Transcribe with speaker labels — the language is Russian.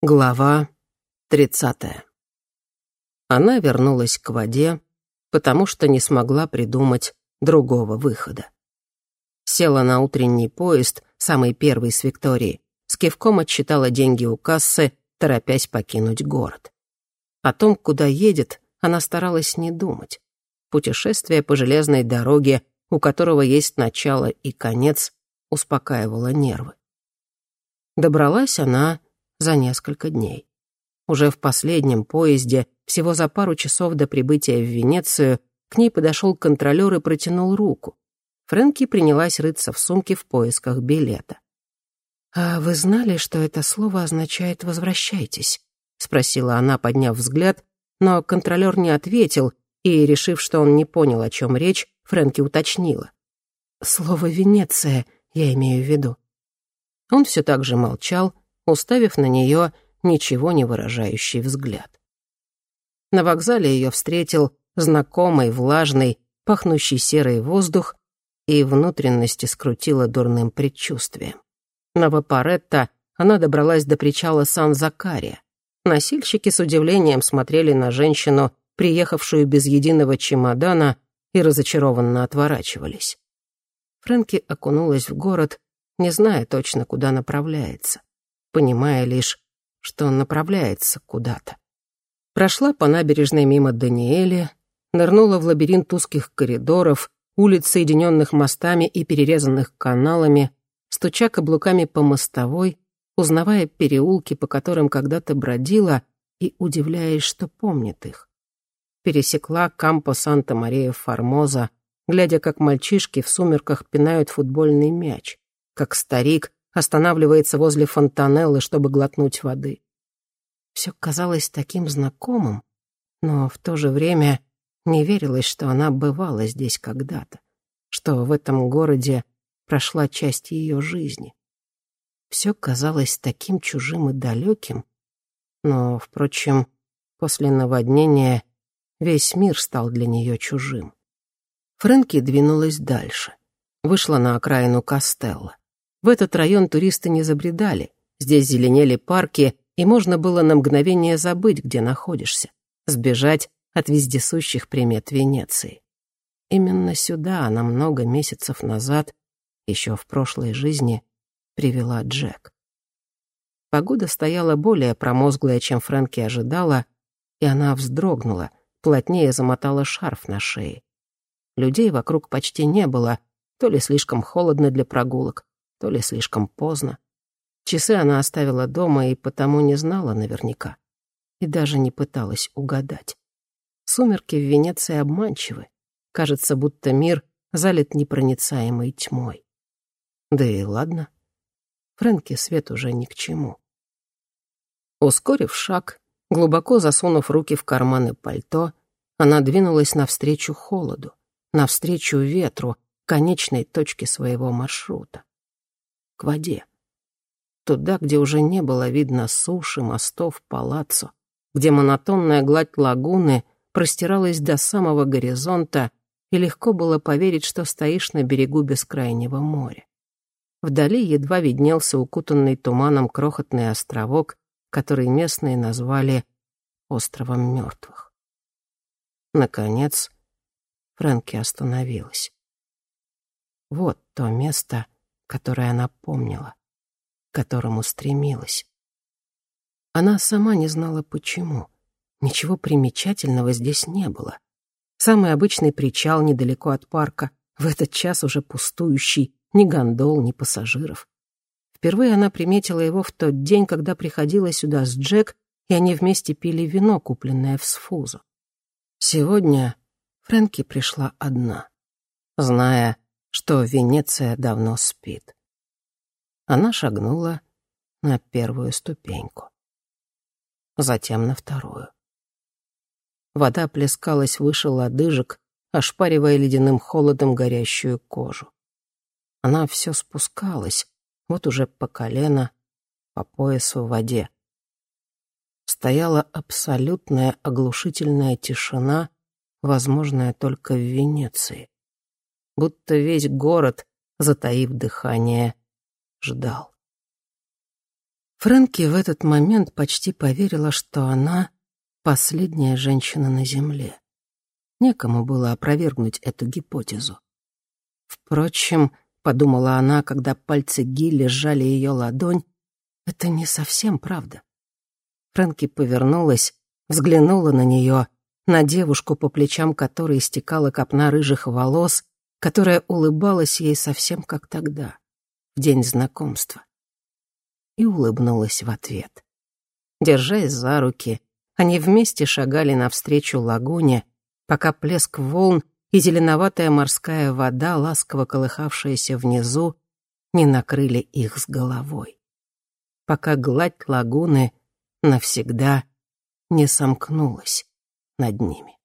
Speaker 1: Глава тридцатая. Она вернулась к воде, потому что не смогла придумать другого выхода. Села на утренний поезд, самый первый с Викторией, с кивком отсчитала деньги у кассы, торопясь покинуть город. О том, куда едет, она старалась не думать. Путешествие по железной дороге, у которого есть начало и конец, успокаивало нервы. Добралась она за несколько дней. Уже в последнем поезде, всего за пару часов до прибытия в Венецию, к ней подошел контролер и протянул руку. Фрэнки принялась рыться в сумке в поисках билета. «А вы знали, что это слово означает «возвращайтесь»?» — спросила она, подняв взгляд, но контролер не ответил, и, решив, что он не понял, о чем речь, Фрэнки уточнила. «Слово «Венеция» я имею в виду». Он все так же молчал, уставив на нее ничего не выражающий взгляд. На вокзале ее встретил знакомый, влажный, пахнущий серый воздух, и внутренности скрутило дурным предчувствием. На Вапоретто она добралась до причала Сан-Закария. Носильщики с удивлением смотрели на женщину, приехавшую без единого чемодана, и разочарованно отворачивались. Фрэнки окунулась в город, не зная точно, куда направляется понимая лишь, что он направляется куда-то. Прошла по набережной мимо Даниэля, нырнула в лабиринт узких коридоров, улиц, соединенных мостами и перерезанных каналами, стуча каблуками по мостовой, узнавая переулки, по которым когда-то бродила, и удивляясь, что помнит их. Пересекла Кампо Санта-Мария-Формоза, глядя, как мальчишки в сумерках пинают футбольный мяч, как старик останавливается возле фонтанеллы, чтобы глотнуть воды. Все казалось таким знакомым, но в то же время не верилось, что она бывала здесь когда-то, что в этом городе прошла часть ее жизни. Все казалось таким чужим и далеким, но, впрочем, после наводнения весь мир стал для нее чужим. Фрэнки двинулась дальше, вышла на окраину Костелла. В этот район туристы не забредали. Здесь зеленели парки, и можно было на мгновение забыть, где находишься, сбежать от вездесущих примет Венеции. Именно сюда она много месяцев назад, еще в прошлой жизни, привела Джек. Погода стояла более промозглая, чем Фрэнки ожидала, и она вздрогнула, плотнее замотала шарф на шее. Людей вокруг почти не было, то ли слишком холодно для прогулок, то ли слишком поздно. Часы она оставила дома и потому не знала наверняка. И даже не пыталась угадать. Сумерки в Венеции обманчивы. Кажется, будто мир залит непроницаемой тьмой. Да и ладно. Фрэнке свет уже ни к чему. Ускорив шаг, глубоко засунув руки в карманы пальто, она двинулась навстречу холоду, навстречу ветру, конечной точке своего маршрута к воде. Туда, где уже не было видно суши, мостов, палаццо, где монотонная гладь лагуны простиралась до самого горизонта, и легко было поверить, что стоишь на берегу бескрайнего моря. Вдали едва виднелся укутанный туманом крохотный островок, который местные назвали «островом мертвых». Наконец, Фрэнки остановилась. Вот то место, которое она помнила, к которому стремилась. Она сама не знала почему. Ничего примечательного здесь не было. Самый обычный причал недалеко от парка, в этот час уже пустующий, ни гондол, ни пассажиров. Впервые она приметила его в тот день, когда приходила сюда с Джек, и они вместе пили вино, купленное в Сфузу. Сегодня Фрэнки пришла одна, зная, что Венеция давно спит. Она шагнула на первую ступеньку, затем на вторую. Вода плескалась выше лодыжек, ошпаривая ледяным холодом горящую кожу. Она все спускалась, вот уже по колено, по поясу в воде. Стояла абсолютная оглушительная тишина, возможная только в Венеции будто весь город, затаив дыхание, ждал. Фрэнки в этот момент почти поверила, что она — последняя женщина на Земле. Некому было опровергнуть эту гипотезу. Впрочем, — подумала она, когда пальцы Гилли сжали ее ладонь, — это не совсем правда. Фрэнки повернулась, взглянула на нее, на девушку, по плечам которой стекала копна рыжих волос, которая улыбалась ей совсем как тогда, в день знакомства и улыбнулась в ответ. Держась за руки, они вместе шагали навстречу лагуне, пока плеск волн и зеленоватая морская вода, ласково колыхавшаяся внизу, не накрыли их с головой. Пока гладь лагуны навсегда не сомкнулась над ними.